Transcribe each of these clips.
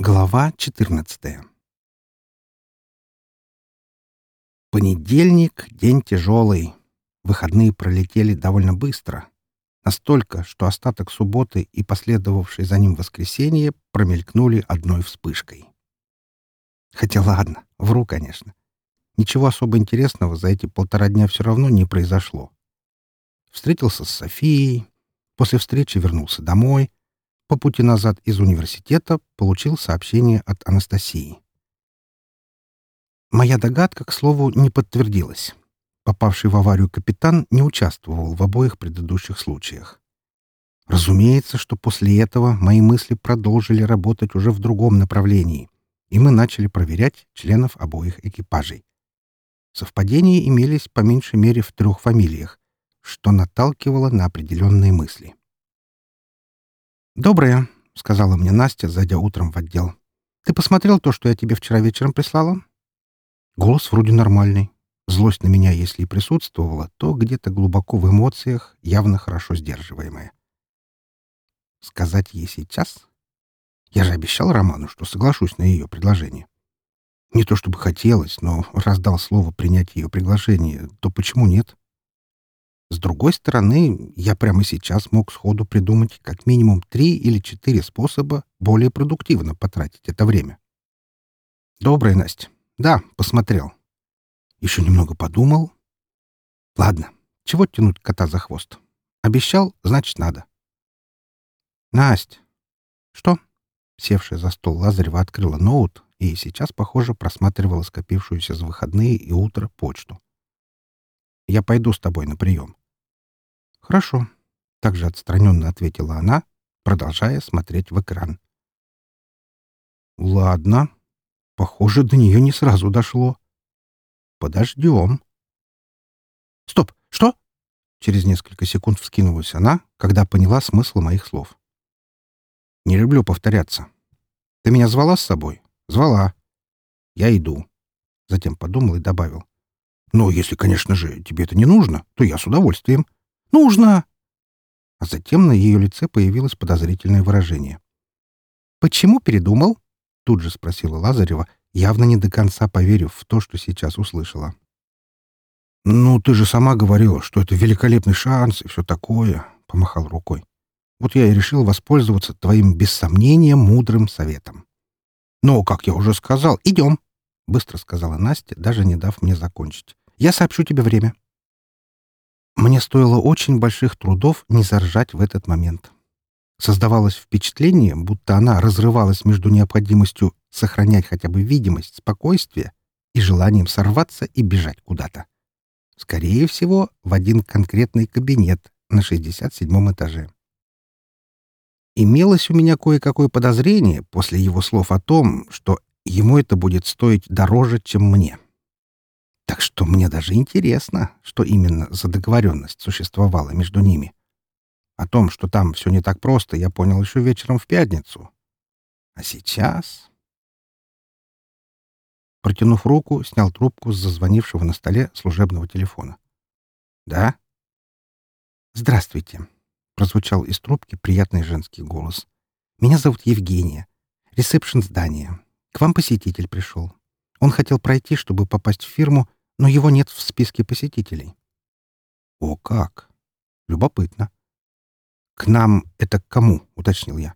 Глава 14 Понедельник — день тяжелый. Выходные пролетели довольно быстро. Настолько, что остаток субботы и последовавшее за ним воскресенье промелькнули одной вспышкой. Хотя ладно, вру, конечно. Ничего особо интересного за эти полтора дня все равно не произошло. Встретился с Софией, после встречи вернулся домой — по пути назад из университета получил сообщение от Анастасии. Моя догадка, к слову, не подтвердилась. Попавший в аварию капитан не участвовал в обоих предыдущих случаях. Разумеется, что после этого мои мысли продолжили работать уже в другом направлении, и мы начали проверять членов обоих экипажей. Совпадения имелись по меньшей мере в трех фамилиях, что наталкивало на определенные мысли. «Доброе», — сказала мне Настя, зайдя утром в отдел. «Ты посмотрел то, что я тебе вчера вечером прислала?» Голос вроде нормальный. Злость на меня, если и присутствовала, то где-то глубоко в эмоциях, явно хорошо сдерживаемая. Сказать ей сейчас? Я же обещал Роману, что соглашусь на ее предложение. Не то чтобы хотелось, но раз дал слово принять ее приглашение, то почему нет? С другой стороны, я прямо сейчас мог сходу придумать как минимум три или четыре способа более продуктивно потратить это время. Добрая, Настя. Да, посмотрел. Еще немного подумал. Ладно, чего тянуть кота за хвост? Обещал, значит, надо. Настя. Что? Севшая за стол Лазарева открыла ноут и сейчас, похоже, просматривала скопившуюся за выходные и утро почту. Я пойду с тобой на прием. Хорошо. Также отстраненно ответила она, продолжая смотреть в экран. Ладно. Похоже, до нее не сразу дошло. Подождем. Стоп! Что? Через несколько секунд вскинулась она, когда поняла смысл моих слов. Не люблю повторяться. Ты меня звала с собой? Звала. Я иду. Затем подумал и добавил. «Ну, если, конечно же, тебе это не нужно, то я с удовольствием. Нужно!» А затем на ее лице появилось подозрительное выражение. «Почему передумал?» — тут же спросила Лазарева, явно не до конца поверив в то, что сейчас услышала. «Ну, ты же сама говорила, что это великолепный шанс и все такое», — помахал рукой. «Вот я и решил воспользоваться твоим, без сомнения, мудрым советом». «Ну, как я уже сказал, идем», — быстро сказала Настя, даже не дав мне закончить. «Я сообщу тебе время». Мне стоило очень больших трудов не заржать в этот момент. Создавалось впечатление, будто она разрывалась между необходимостью сохранять хотя бы видимость спокойствия и желанием сорваться и бежать куда-то. Скорее всего, в один конкретный кабинет на 67 этаже. Имелось у меня кое-какое подозрение после его слов о том, что Ему это будет стоить дороже, чем мне. Так что мне даже интересно, что именно за договоренность существовала между ними. О том, что там все не так просто, я понял еще вечером в пятницу. А сейчас... Протянув руку, снял трубку с зазвонившего на столе служебного телефона. «Да?» «Здравствуйте», — прозвучал из трубки приятный женский голос. «Меня зовут Евгения. Ресепшн здания. К вам посетитель пришел. Он хотел пройти, чтобы попасть в фирму, но его нет в списке посетителей. О, как! Любопытно. К нам это к кому? уточнил я.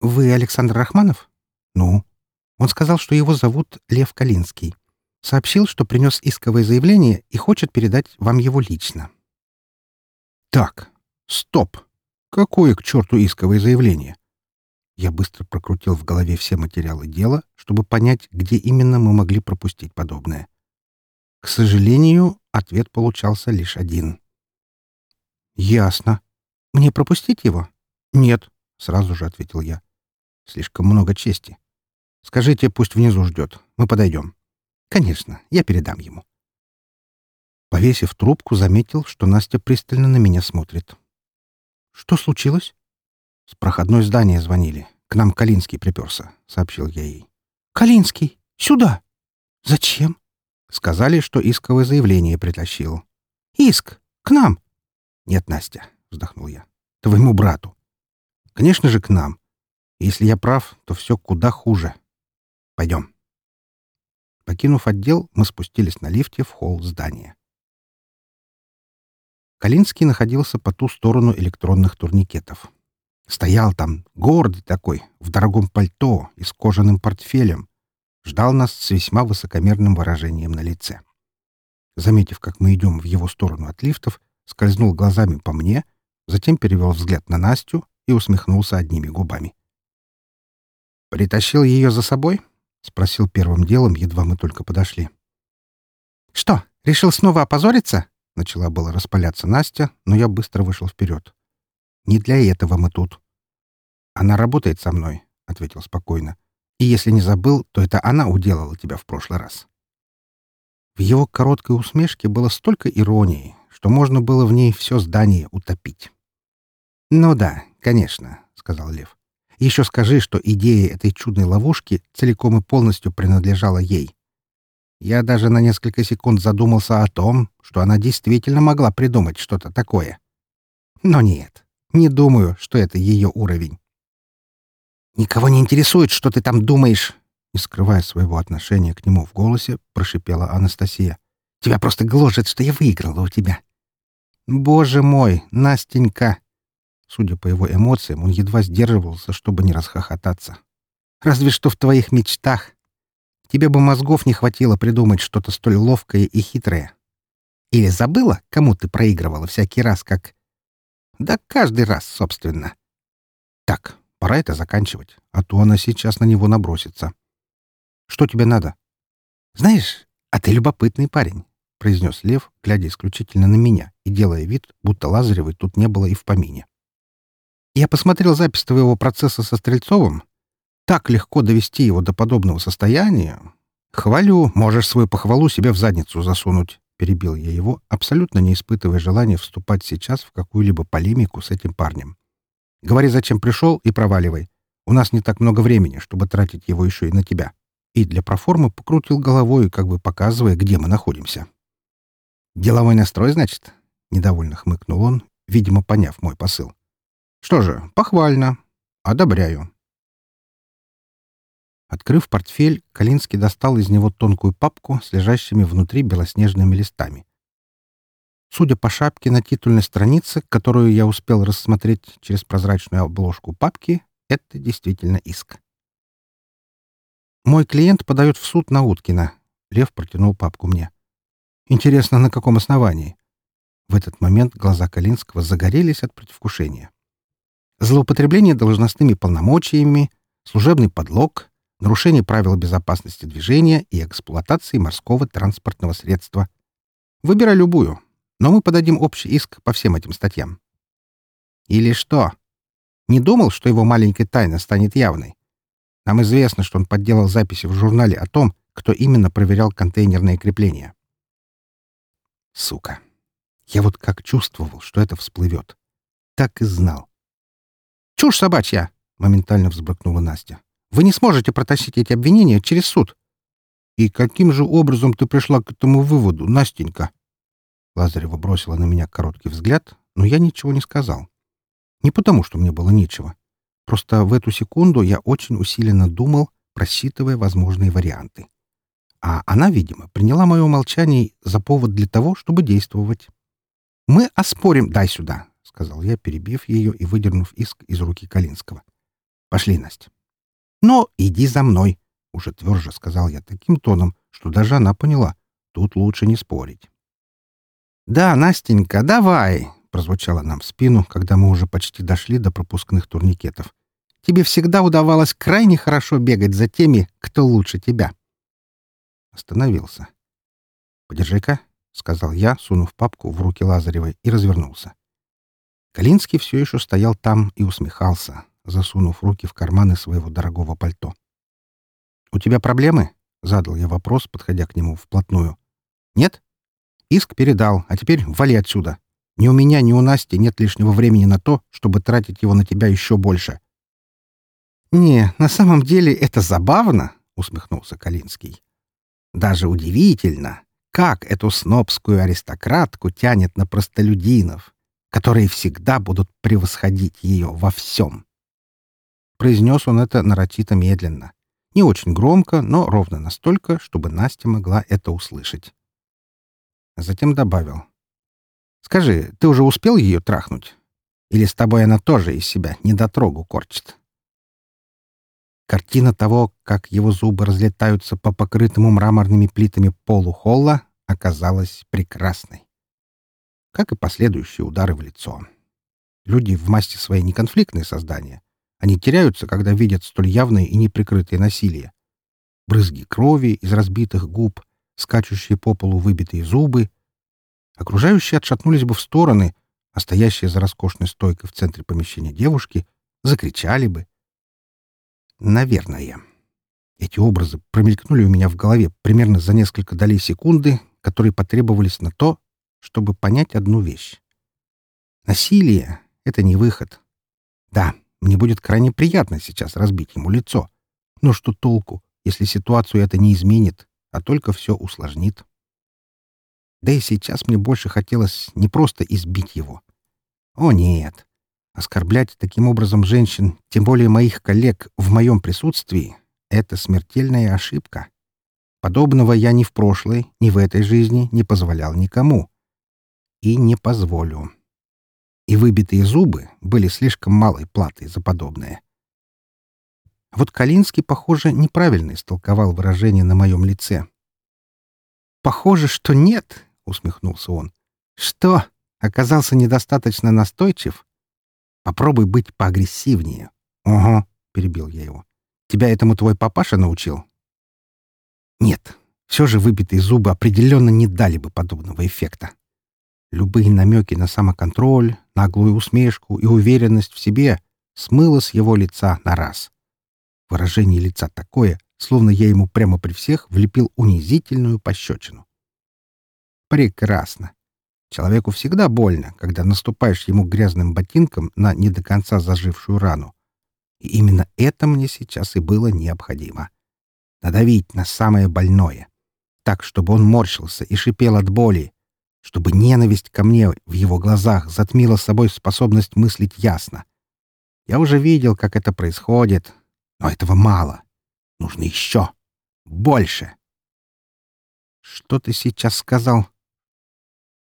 Вы Александр Рахманов? Ну? Он сказал, что его зовут Лев Калинский. Сообщил, что принес исковое заявление и хочет передать вам его лично. Так, стоп! Какое к черту исковое заявление? Я быстро прокрутил в голове все материалы дела, чтобы понять, где именно мы могли пропустить подобное. К сожалению, ответ получался лишь один. «Ясно. Мне пропустить его?» «Нет», — сразу же ответил я. «Слишком много чести. Скажите, пусть внизу ждет. Мы подойдем». «Конечно, я передам ему». Повесив трубку, заметил, что Настя пристально на меня смотрит. «Что случилось?» «С проходной здания звонили. К нам Калинский приперся», — сообщил я ей. «Калинский? Сюда? Зачем?» «Сказали, что исковое заявление притащил». «Иск? К нам?» «Нет, Настя», — вздохнул я. «Твоему брату». «Конечно же, к нам. Если я прав, то все куда хуже. Пойдем. Покинув отдел, мы спустились на лифте в холл здания. Калинский находился по ту сторону электронных турникетов. Стоял там, гордый такой, в дорогом пальто и с кожаным портфелем. Ждал нас с весьма высокомерным выражением на лице. Заметив, как мы идем в его сторону от лифтов, скользнул глазами по мне, затем перевел взгляд на Настю и усмехнулся одними губами. «Притащил ее за собой?» — спросил первым делом, едва мы только подошли. «Что, решил снова опозориться?» — начала было распаляться Настя, но я быстро вышел вперед. Не для этого мы тут. Она работает со мной, — ответил спокойно. И если не забыл, то это она уделала тебя в прошлый раз. В его короткой усмешке было столько иронии, что можно было в ней все здание утопить. «Ну да, конечно», — сказал Лев. «Еще скажи, что идея этой чудной ловушки целиком и полностью принадлежала ей. Я даже на несколько секунд задумался о том, что она действительно могла придумать что-то такое. Но нет, не думаю, что это ее уровень. «Никого не интересует, что ты там думаешь!» Не скрывая своего отношения к нему в голосе, прошипела Анастасия. «Тебя просто гложет, что я выиграла у тебя!» «Боже мой, Настенька!» Судя по его эмоциям, он едва сдерживался, чтобы не расхохотаться. «Разве что в твоих мечтах. Тебе бы мозгов не хватило придумать что-то столь ловкое и хитрое. Или забыла, кому ты проигрывала всякий раз, как да каждый раз, собственно. Так, пора это заканчивать, а то она сейчас на него набросится. Что тебе надо? Знаешь, а ты любопытный парень, — произнес Лев, глядя исключительно на меня и делая вид, будто Лазаревой тут не было и в помине. Я посмотрел запись твоего процесса со Стрельцовым. Так легко довести его до подобного состояния. Хвалю, можешь свою похвалу себе в задницу засунуть. — перебил я его, абсолютно не испытывая желания вступать сейчас в какую-либо полемику с этим парнем. «Говори, зачем пришел, и проваливай. У нас не так много времени, чтобы тратить его еще и на тебя». И для проформы покрутил головой, как бы показывая, где мы находимся. «Деловой настрой, значит?» — недовольно хмыкнул он, видимо, поняв мой посыл. «Что же, похвально. Одобряю. Открыв портфель, Калинский достал из него тонкую папку с лежащими внутри белоснежными листами. Судя по шапке на титульной странице, которую я успел рассмотреть через прозрачную обложку папки, это действительно иск. «Мой клиент подает в суд на Уткина». Лев протянул папку мне. «Интересно, на каком основании?» В этот момент глаза Калинского загорелись от предвкушения. «Злоупотребление должностными полномочиями, служебный подлог, нарушение правил безопасности движения и эксплуатации морского транспортного средства. Выбирай любую, но мы подадим общий иск по всем этим статьям. Или что? Не думал, что его маленькая тайна станет явной? Нам известно, что он подделал записи в журнале о том, кто именно проверял контейнерные крепления. Сука. Я вот как чувствовал, что это всплывет. Так и знал. «Чушь собачья!» — моментально взбрыкнула Настя. Вы не сможете протащить эти обвинения через суд. И каким же образом ты пришла к этому выводу, Настенька? Лазарева бросила на меня короткий взгляд, но я ничего не сказал. Не потому, что мне было нечего. Просто в эту секунду я очень усиленно думал, просчитывая возможные варианты. А она, видимо, приняла мое молчание за повод для того, чтобы действовать. «Мы оспорим, дай сюда», — сказал я, перебив ее и выдернув иск из руки Калинского. «Пошли, Настя». «Но иди за мной», — уже тверже сказал я таким тоном, что даже она поняла. Тут лучше не спорить. «Да, Настенька, давай!» — прозвучало нам в спину, когда мы уже почти дошли до пропускных турникетов. «Тебе всегда удавалось крайне хорошо бегать за теми, кто лучше тебя». Остановился. «Подержи-ка», — сказал я, сунув папку в руки Лазаревой, и развернулся. Калинский все еще стоял там и усмехался, засунув руки в карманы своего дорогого пальто. «У тебя проблемы?» — задал я вопрос, подходя к нему вплотную. «Нет? Иск передал, а теперь вали отсюда. Ни у меня, ни у Насти нет лишнего времени на то, чтобы тратить его на тебя еще больше». «Не, на самом деле это забавно», — усмехнулся Калинский. «Даже удивительно, как эту снобскую аристократку тянет на простолюдинов, которые всегда будут превосходить ее во всем». Произнес он это нарочито медленно. Не очень громко, но ровно настолько, чтобы Настя могла это услышать. Затем добавил. «Скажи, ты уже успел ее трахнуть? Или с тобой она тоже из себя недотрогу корчит?» Картина того, как его зубы разлетаются по покрытому мраморными плитами полу холла, оказалась прекрасной. Как и последующие удары в лицо. Люди в масти своей неконфликтные создания. Они теряются, когда видят столь явное и неприкрытое насилие. Брызги крови из разбитых губ, скачущие по полу выбитые зубы. Окружающие отшатнулись бы в стороны, а стоящие за роскошной стойкой в центре помещения девушки закричали бы. Наверное. Эти образы промелькнули у меня в голове примерно за несколько долей секунды, которые потребовались на то, чтобы понять одну вещь. Насилие — это не выход. Да, мне будет крайне приятно сейчас разбить ему лицо. Но что толку, если ситуацию это не изменит, а только все усложнит? Да и сейчас мне больше хотелось не просто избить его. О, нет. Оскорблять таким образом женщин, тем более моих коллег, в моем присутствии — это смертельная ошибка. Подобного я ни в прошлой, ни в этой жизни не позволял никому. И не позволю и выбитые зубы были слишком малой платой за подобное. Вот Калинский, похоже, неправильно истолковал выражение на моем лице. «Похоже, что нет», — усмехнулся он. «Что? Оказался недостаточно настойчив? Попробуй быть поагрессивнее». «Ого», — перебил я его. «Тебя этому твой папаша научил?» «Нет, все же выбитые зубы определенно не дали бы подобного эффекта. Любые намеки на самоконтроль, наглую усмешку и уверенность в себе смыло с его лица на раз. Выражение лица такое, словно я ему прямо при всех влепил унизительную пощечину. Прекрасно. Человеку всегда больно, когда наступаешь ему грязным ботинком на не до конца зажившую рану. И именно это мне сейчас и было необходимо. Надавить на самое больное. Так, чтобы он морщился и шипел от боли, чтобы ненависть ко мне в его глазах затмила собой способность мыслить ясно. Я уже видел, как это происходит, но этого мало. Нужно еще. Больше. «Что ты сейчас сказал?»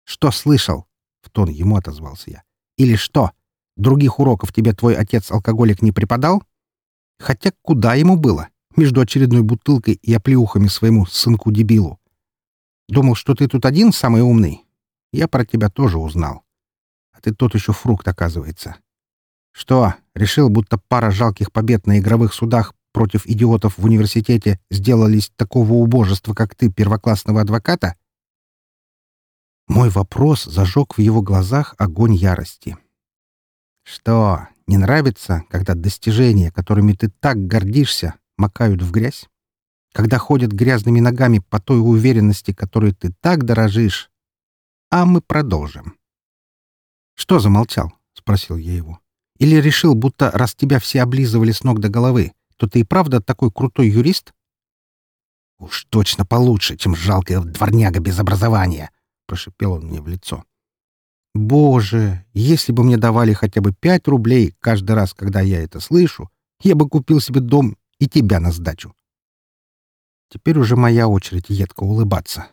«Что слышал?» — в тон ему отозвался я. «Или что? Других уроков тебе твой отец-алкоголик не преподал? Хотя куда ему было? Между очередной бутылкой и оплеухами своему сынку-дебилу. Думал, что ты тут один самый умный? Я про тебя тоже узнал. А ты тот еще фрукт, оказывается. Что, решил, будто пара жалких побед на игровых судах против идиотов в университете сделались такого убожества, как ты, первоклассного адвоката? Мой вопрос зажег в его глазах огонь ярости. Что, не нравится, когда достижения, которыми ты так гордишься, макают в грязь? Когда ходят грязными ногами по той уверенности, которой ты так дорожишь, а мы продолжим. «Что замолчал?» — спросил я его. «Или решил, будто раз тебя все облизывали с ног до головы, то ты и правда такой крутой юрист?» «Уж точно получше, чем жалкая дворняга без образования!» — прошипел он мне в лицо. «Боже, если бы мне давали хотя бы пять рублей каждый раз, когда я это слышу, я бы купил себе дом и тебя на сдачу». Теперь уже моя очередь едко улыбаться.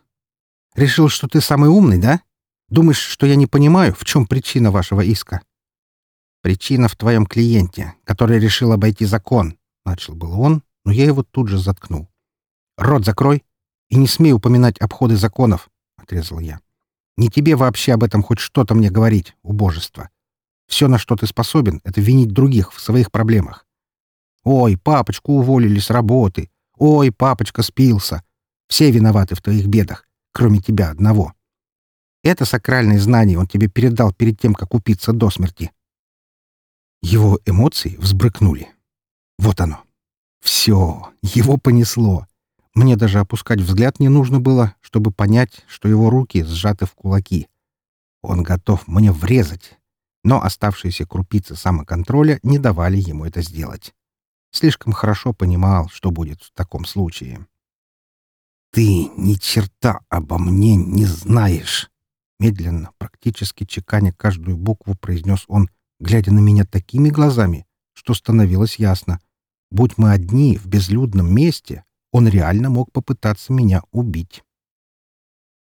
Решил, что ты самый умный, да? Думаешь, что я не понимаю, в чем причина вашего иска? Причина в твоем клиенте, который решил обойти закон. Начал был он, но я его тут же заткнул. Рот закрой и не смей упоминать обходы законов, отрезал я. Не тебе вообще об этом хоть что-то мне говорить, убожество. Все, на что ты способен, это винить других в своих проблемах. Ой, папочку уволили с работы. Ой, папочка спился. Все виноваты в твоих бедах кроме тебя одного. Это сакральное знание он тебе передал перед тем, как упиться до смерти. Его эмоции взбрыкнули. Вот оно. Все, его понесло. Мне даже опускать взгляд не нужно было, чтобы понять, что его руки сжаты в кулаки. Он готов мне врезать. Но оставшиеся крупицы самоконтроля не давали ему это сделать. Слишком хорошо понимал, что будет в таком случае. «Ты ни черта обо мне не знаешь!» Медленно, практически чеканя каждую букву, произнес он, глядя на меня такими глазами, что становилось ясно. Будь мы одни в безлюдном месте, он реально мог попытаться меня убить.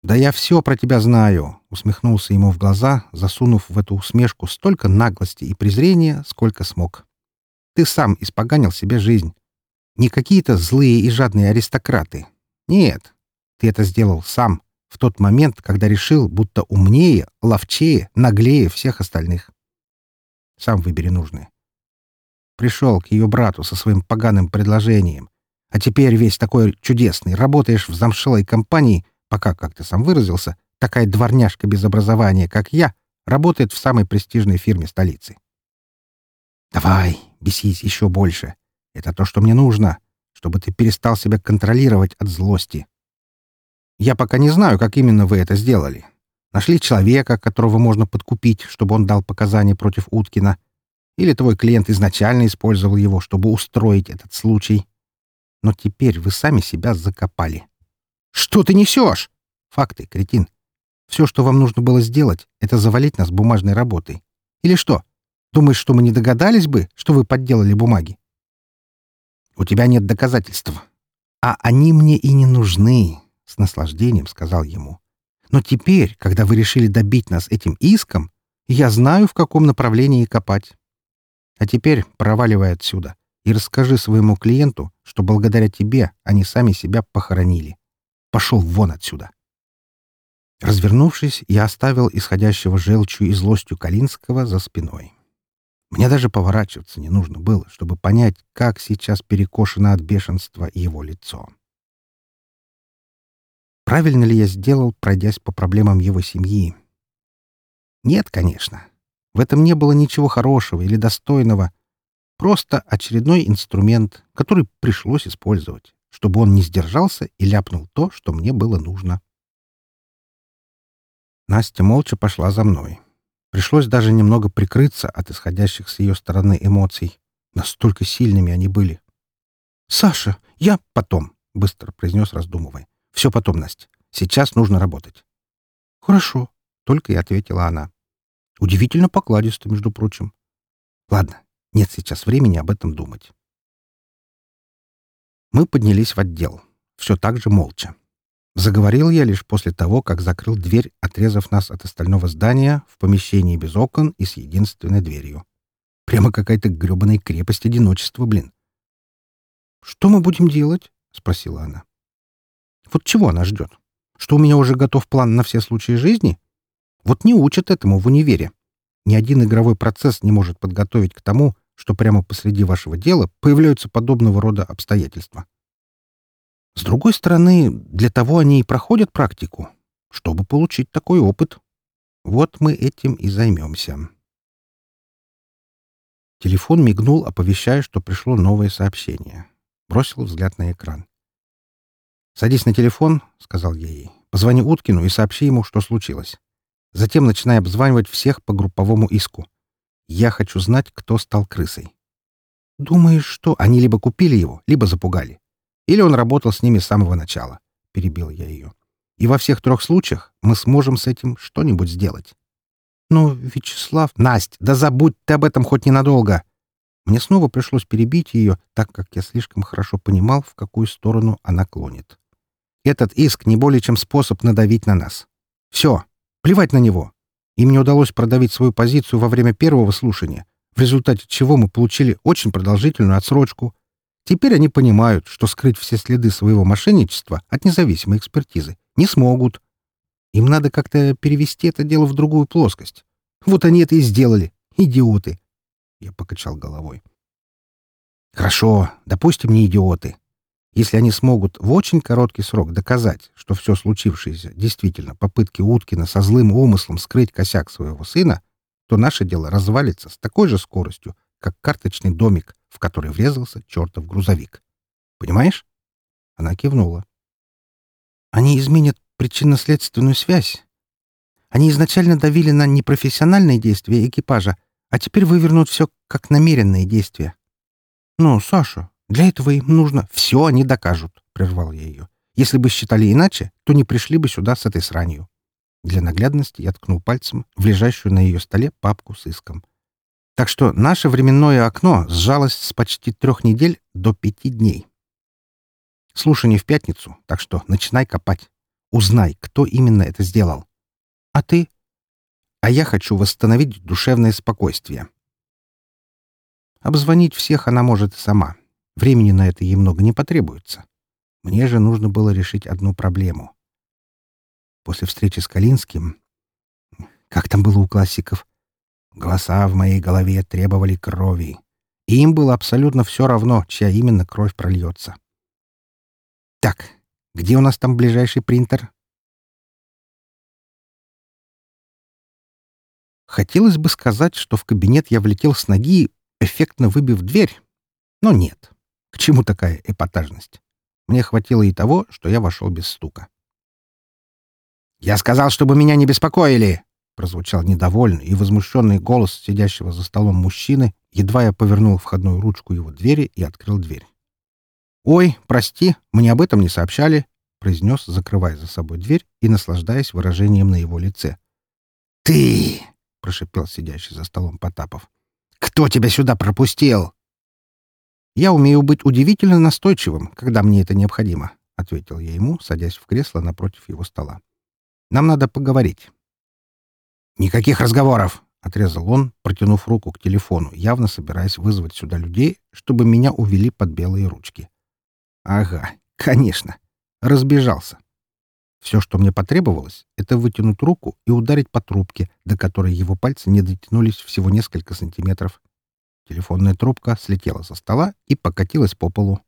«Да я все про тебя знаю», — усмехнулся ему в глаза, засунув в эту усмешку столько наглости и презрения, сколько смог. «Ты сам испоганил себе жизнь. Не какие-то злые и жадные аристократы. Нет, ты это сделал сам, в тот момент, когда решил, будто умнее, ловчее, наглее всех остальных. Сам выбери нужное. Пришел к ее брату со своим поганым предложением. А теперь весь такой чудесный, работаешь в замшелой компании, пока, как ты сам выразился, такая дворняжка без образования, как я, работает в самой престижной фирме столицы. Давай, бесись еще больше. Это то, что мне нужно, чтобы ты перестал себя контролировать от злости. Я пока не знаю, как именно вы это сделали. Нашли человека, которого можно подкупить, чтобы он дал показания против Уткина. Или твой клиент изначально использовал его, чтобы устроить этот случай. Но теперь вы сами себя закопали. Что ты несешь? Факты, кретин. Все, что вам нужно было сделать, это завалить нас бумажной работой. Или что? Думаешь, что мы не догадались бы, что вы подделали бумаги? У тебя нет доказательств. А они мне и не нужны, — с наслаждением сказал ему. Но теперь, когда вы решили добить нас этим иском, я знаю, в каком направлении копать. А теперь проваливай отсюда и расскажи своему клиенту, что благодаря тебе они сами себя похоронили. Пошел вон отсюда. Развернувшись, я оставил исходящего желчью и злостью Калинского за спиной. Мне даже поворачиваться не нужно было, чтобы понять, как сейчас перекошено от бешенства его лицо. Правильно ли я сделал, пройдясь по проблемам его семьи? Нет, конечно. В этом не было ничего хорошего или достойного. Просто очередной инструмент, который пришлось использовать, чтобы он не сдержался и ляпнул то, что мне было нужно. Настя молча пошла за мной. Пришлось даже немного прикрыться от исходящих с ее стороны эмоций. Настолько сильными они были. «Саша, я потом», — быстро произнес, раздумывая. «Все потом, Настя. Сейчас нужно работать». «Хорошо», — только и ответила она. Удивительно покладисто, между прочим. «Ладно, нет сейчас времени об этом думать». Мы поднялись в отдел. Все так же молча. Заговорил я лишь после того, как закрыл дверь, отрезав нас от остального здания в помещении без окон и с единственной дверью. Прямо какая-то гребаная крепость одиночества, блин. «Что мы будем делать?» — спросила она. «Вот чего она ждет? Что у меня уже готов план на все случаи жизни? Вот не учат этому в универе. Ни один игровой процесс не может подготовить к тому, что прямо посреди вашего дела появляются подобного рода обстоятельства. С другой стороны, для того они и проходят практику, чтобы получить такой опыт. Вот мы этим и займемся. Телефон мигнул, оповещая, что пришло новое сообщение. Бросил взгляд на экран. «Садись на телефон», — сказал я ей. «Позвони Уткину и сообщи ему, что случилось. Затем начинай обзванивать всех по групповому иску. Я хочу знать, кто стал крысой». «Думаешь, что они либо купили его, либо запугали. Или он работал с ними с самого начала. Перебил я ее. И во всех трех случаях мы сможем с этим что-нибудь сделать. Но, Вячеслав... Насть, да забудь ты об этом хоть ненадолго. Мне снова пришлось перебить ее, так как я слишком хорошо понимал, в какую сторону она клонит. Этот иск не более чем способ надавить на нас. Все, плевать на него. Им не удалось продавить свою позицию во время первого слушания, в результате чего мы получили очень продолжительную отсрочку, Теперь они понимают, что скрыть все следы своего мошенничества от независимой экспертизы не смогут. Им надо как-то перевести это дело в другую плоскость. Вот они это и сделали. Идиоты. Я покачал головой. Хорошо, допустим, не идиоты. Если они смогут в очень короткий срок доказать, что все случившееся действительно попытки Уткина со злым умыслом скрыть косяк своего сына, то наше дело развалится с такой же скоростью, как карточный домик, в который врезался чертов грузовик. Понимаешь? Она кивнула. Они изменят причинно-следственную связь. Они изначально давили на непрофессиональные действия экипажа, а теперь вывернут все как намеренные действия. «Ну, Саша, для этого им нужно...» «Все они докажут», — прервал я ее. «Если бы считали иначе, то не пришли бы сюда с этой сранью». Для наглядности я ткнул пальцем в лежащую на ее столе папку с иском. Так что наше временное окно сжалось с почти трех недель до пяти дней. Слушание в пятницу, так что начинай копать. Узнай, кто именно это сделал. А ты? А я хочу восстановить душевное спокойствие. Обзвонить всех она может сама. Времени на это ей много не потребуется. Мне же нужно было решить одну проблему. После встречи с Калинским... Как там было у классиков? Голоса в моей голове требовали крови. И им было абсолютно все равно, чья именно кровь прольется. Так, где у нас там ближайший принтер? Хотелось бы сказать, что в кабинет я влетел с ноги, эффектно выбив дверь. Но нет. К чему такая эпатажность? Мне хватило и того, что я вошел без стука. «Я сказал, чтобы меня не беспокоили!» Прозвучал недовольный и возмущенный голос сидящего за столом мужчины, едва я повернул входную ручку его двери и открыл дверь. «Ой, прости, мне об этом не сообщали», — произнес, закрывая за собой дверь и наслаждаясь выражением на его лице. «Ты!» — прошипел сидящий за столом Потапов. «Кто тебя сюда пропустил?» «Я умею быть удивительно настойчивым, когда мне это необходимо», — ответил я ему, садясь в кресло напротив его стола. «Нам надо поговорить». «Никаких разговоров!» — отрезал он, протянув руку к телефону, явно собираясь вызвать сюда людей, чтобы меня увели под белые ручки. «Ага, конечно. Разбежался. Все, что мне потребовалось, это вытянуть руку и ударить по трубке, до которой его пальцы не дотянулись всего несколько сантиметров. Телефонная трубка слетела со стола и покатилась по полу.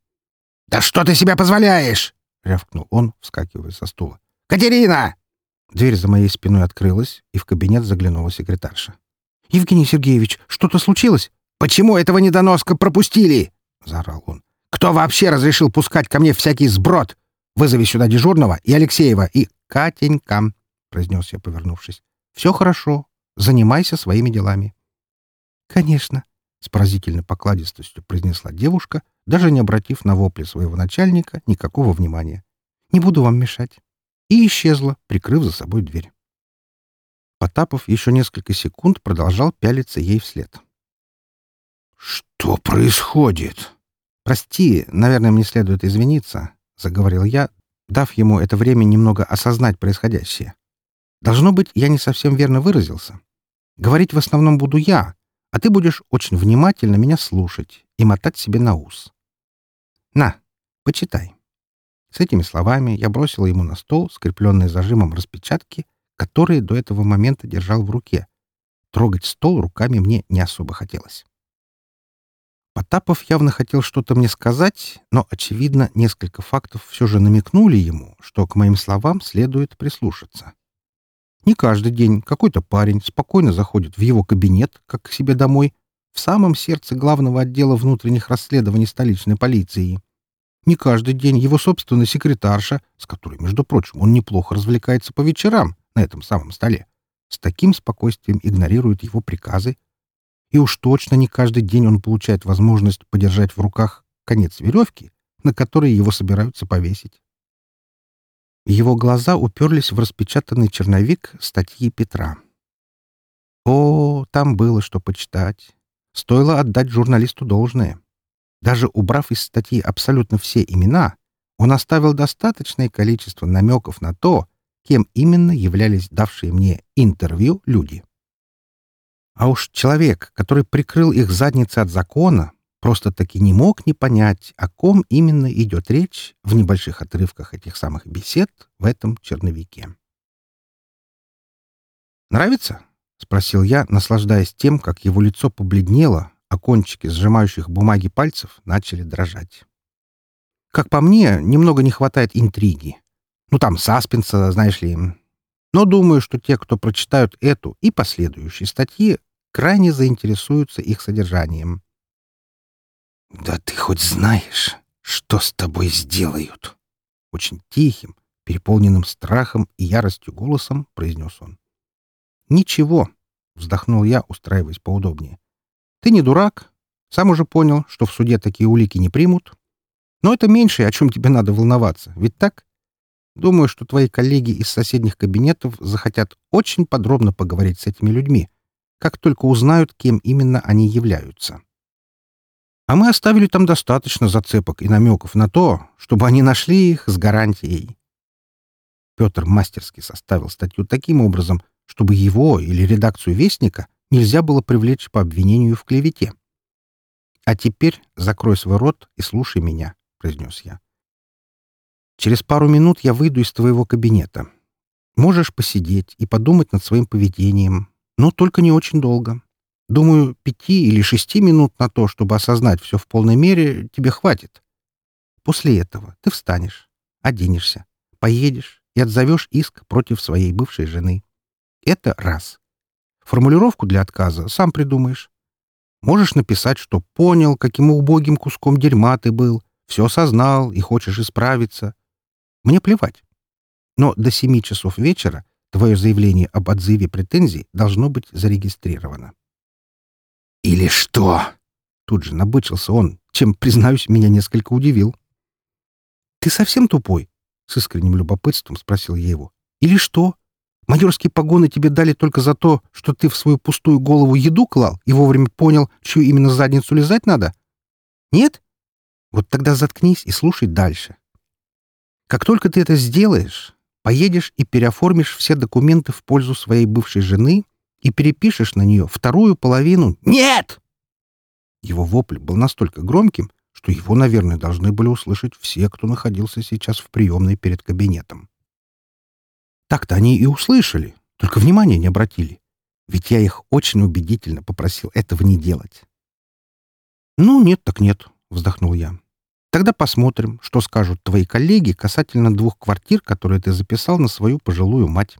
«Да что ты себе позволяешь?» — рявкнул он, вскакивая со стула. «Катерина!» Дверь за моей спиной открылась, и в кабинет заглянула секретарша. «Евгений Сергеевич, что-то случилось? Почему этого недоноска пропустили?» — заорал он. «Кто вообще разрешил пускать ко мне всякий сброд? Вызови сюда дежурного и Алексеева, и Катенька!» — произнес я, повернувшись. «Все хорошо. Занимайся своими делами». «Конечно», с поразительной покладистостью произнесла девушка, даже не обратив на вопли своего начальника никакого внимания. «Не буду вам мешать». И исчезла, прикрыв за собой дверь. Потапов еще несколько секунд продолжал пялиться ей вслед. «Что происходит?» «Прости, наверное, мне следует извиниться», — заговорил я, дав ему это время немного осознать происходящее. «Должно быть, я не совсем верно выразился. Говорить в основном буду я, а ты будешь очень внимательно меня слушать и мотать себе на ус. На, почитай. С этими словами я бросил ему на стол скрепленные зажимом распечатки, которые до этого момента держал в руке. Трогать стол руками мне не особо хотелось. Потапов явно хотел что-то мне сказать, но, очевидно, несколько фактов все же намекнули ему, что к моим словам следует прислушаться. Не каждый день какой-то парень спокойно заходит в его кабинет, как к себе домой, в самом сердце главного отдела внутренних расследований столичной полиции. Не каждый день его собственная секретарша, с которой, между прочим, он неплохо развлекается по вечерам на этом самом столе, с таким спокойствием игнорирует его приказы. И уж точно не каждый день он получает возможность подержать в руках конец веревки, на которой его собираются повесить. Его глаза уперлись в распечатанный черновик статьи Петра. О, там было что почитать. Стоило отдать журналисту должное. Даже убрав из статьи абсолютно все имена, он оставил достаточное количество намеков на то, кем именно являлись давшие мне интервью люди. А уж человек, который прикрыл их задницы от закона, просто-таки не мог не понять, о ком именно идет речь в небольших отрывках этих самых бесед в этом черновике. «Нравится?» — спросил я, наслаждаясь тем, как его лицо побледнело, а кончики сжимающих бумаги пальцев начали дрожать. Как по мне, немного не хватает интриги. Ну, там саспенса, знаешь ли. Но думаю, что те, кто прочитают эту и последующие статьи, крайне заинтересуются их содержанием. «Да ты хоть знаешь, что с тобой сделают?» Очень тихим, переполненным страхом и яростью голосом произнес он. «Ничего», — вздохнул я, устраиваясь поудобнее. «Ты не дурак. Сам уже понял, что в суде такие улики не примут. Но это меньшее, о чем тебе надо волноваться, ведь так? Думаю, что твои коллеги из соседних кабинетов захотят очень подробно поговорить с этими людьми, как только узнают, кем именно они являются. А мы оставили там достаточно зацепок и намеков на то, чтобы они нашли их с гарантией. Петр мастерски составил статью таким образом, чтобы его или редакцию «Вестника» нельзя было привлечь по обвинению в клевете. «А теперь закрой свой рот и слушай меня», — произнес я. «Через пару минут я выйду из твоего кабинета. Можешь посидеть и подумать над своим поведением, но только не очень долго. Думаю, пяти или шести минут на то, чтобы осознать все в полной мере, тебе хватит. После этого ты встанешь, оденешься, поедешь и отзовешь иск против своей бывшей жены. Это раз. Формулировку для отказа сам придумаешь. Можешь написать, что понял, каким убогим куском дерьма ты был, все осознал и хочешь исправиться. Мне плевать. Но до семи часов вечера твое заявление об отзыве претензий должно быть зарегистрировано. «Или что?» Тут же набычился он, чем, признаюсь, меня несколько удивил. «Ты совсем тупой?» — с искренним любопытством спросил я его. «Или что? Майорские погоны тебе дали только за то, что ты в свою пустую голову еду клал и вовремя понял, чью именно задницу лизать надо? Нет? Вот тогда заткнись и слушай дальше. Как только ты это сделаешь, поедешь и переоформишь все документы в пользу своей бывшей жены и перепишешь на нее вторую половину «Нет!» Его вопль был настолько громким, что его, наверное, должны были услышать все, кто находился сейчас в приемной перед кабинетом. Так-то они и услышали, только внимания не обратили. Ведь я их очень убедительно попросил этого не делать. «Ну, нет так нет», — вздохнул я. «Тогда посмотрим, что скажут твои коллеги касательно двух квартир, которые ты записал на свою пожилую мать.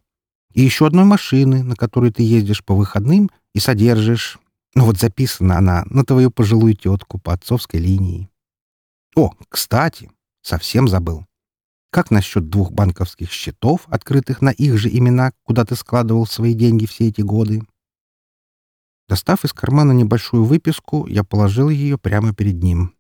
И еще одной машины, на которой ты ездишь по выходным и содержишь. Ну вот записана она на твою пожилую тетку по отцовской линии. О, кстати, совсем забыл. Как насчет двух банковских счетов, открытых на их же имена, куда ты складывал свои деньги все эти годы? Достав из кармана небольшую выписку, я положил ее прямо перед ним.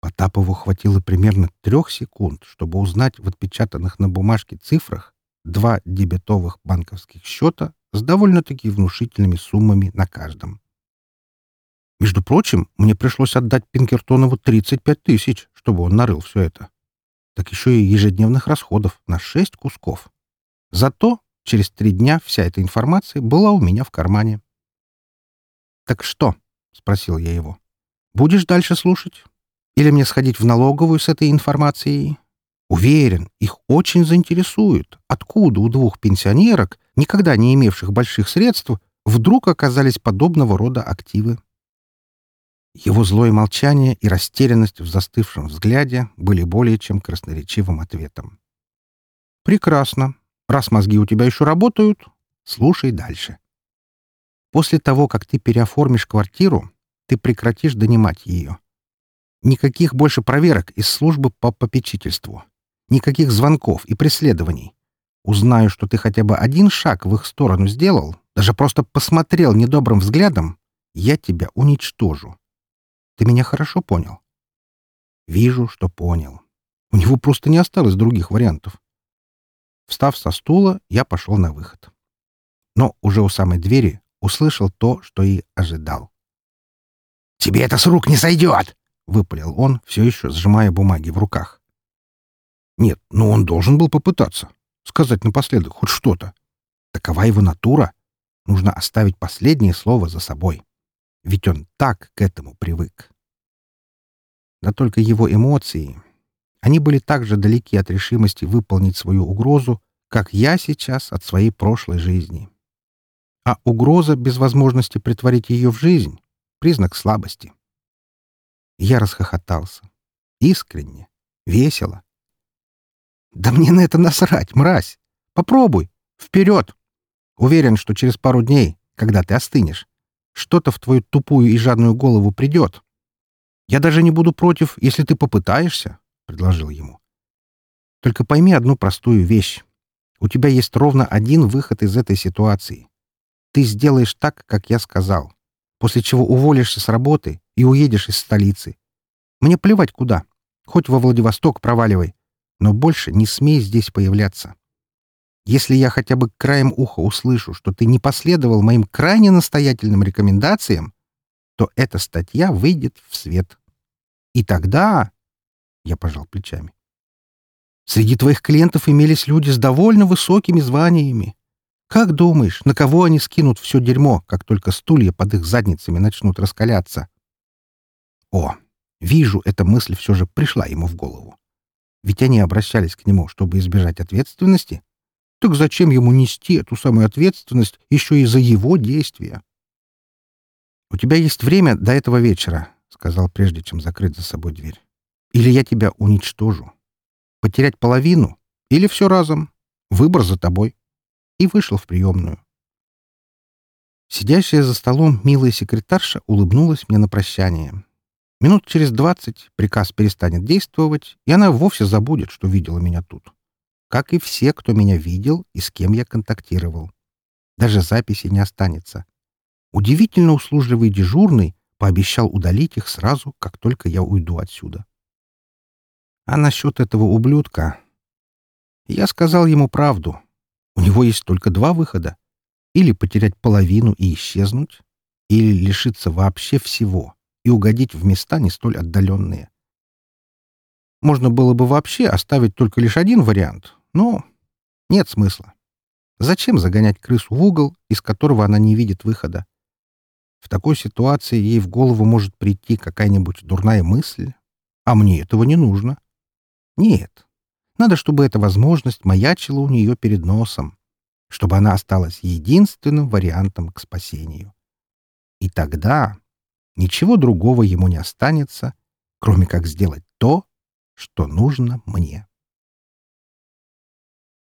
Потапову хватило примерно трех секунд, чтобы узнать в отпечатанных на бумажке цифрах два дебетовых банковских счета с довольно-таки внушительными суммами на каждом. Между прочим, мне пришлось отдать Пинкертонову 35 тысяч, чтобы он нарыл все это так еще и ежедневных расходов на шесть кусков. Зато через три дня вся эта информация была у меня в кармане. «Так что?» — спросил я его. «Будешь дальше слушать? Или мне сходить в налоговую с этой информацией?» Уверен, их очень заинтересует, откуда у двух пенсионерок, никогда не имевших больших средств, вдруг оказались подобного рода активы. Его злое молчание и растерянность в застывшем взгляде были более чем красноречивым ответом. «Прекрасно. Раз мозги у тебя еще работают, слушай дальше. После того, как ты переоформишь квартиру, ты прекратишь донимать ее. Никаких больше проверок из службы по попечительству. Никаких звонков и преследований. Узнаю, что ты хотя бы один шаг в их сторону сделал, даже просто посмотрел недобрым взглядом, я тебя уничтожу. Ты меня хорошо понял?» «Вижу, что понял. У него просто не осталось других вариантов». Встав со стула, я пошел на выход. Но уже у самой двери услышал то, что и ожидал. «Тебе это с рук не сойдет!» — выпалил он, все еще сжимая бумаги в руках. Нет, но он должен был попытаться. Сказать напоследок хоть что-то. Такова его натура. Нужно оставить последнее слово за собой ведь он так к этому привык. Да только его эмоции, они были так же далеки от решимости выполнить свою угрозу, как я сейчас от своей прошлой жизни. А угроза без возможности притворить ее в жизнь — признак слабости. Я расхохотался. Искренне, весело. «Да мне на это насрать, мразь! Попробуй! Вперед! Уверен, что через пару дней, когда ты остынешь, что-то в твою тупую и жадную голову придет. Я даже не буду против, если ты попытаешься, — предложил ему. Только пойми одну простую вещь. У тебя есть ровно один выход из этой ситуации. Ты сделаешь так, как я сказал, после чего уволишься с работы и уедешь из столицы. Мне плевать куда. Хоть во Владивосток проваливай, но больше не смей здесь появляться. Если я хотя бы краем уха услышу, что ты не последовал моим крайне настоятельным рекомендациям, то эта статья выйдет в свет. И тогда... Я пожал плечами. Среди твоих клиентов имелись люди с довольно высокими званиями. Как думаешь, на кого они скинут все дерьмо, как только стулья под их задницами начнут раскаляться? О, вижу, эта мысль все же пришла ему в голову. Ведь они обращались к нему, чтобы избежать ответственности. Так зачем ему нести эту самую ответственность еще и за его действия? «У тебя есть время до этого вечера», — сказал, прежде чем закрыть за собой дверь. «Или я тебя уничтожу. Потерять половину или все разом. Выбор за тобой». И вышел в приемную. Сидящая за столом милая секретарша улыбнулась мне на прощание. Минут через двадцать приказ перестанет действовать, и она вовсе забудет, что видела меня тут. Как и все, кто меня видел и с кем я контактировал. Даже записи не останется. Удивительно услужливый дежурный пообещал удалить их сразу, как только я уйду отсюда. А насчет этого ублюдка... Я сказал ему правду. У него есть только два выхода. Или потерять половину и исчезнуть, или лишиться вообще всего и угодить в места не столь отдаленные. Можно было бы вообще оставить только лишь один вариант, но нет смысла. Зачем загонять крысу в угол, из которого она не видит выхода? В такой ситуации ей в голову может прийти какая-нибудь дурная мысль, а мне этого не нужно. Нет, надо, чтобы эта возможность маячила у нее перед носом, чтобы она осталась единственным вариантом к спасению. И тогда Ничего другого ему не останется, кроме как сделать то, что нужно мне.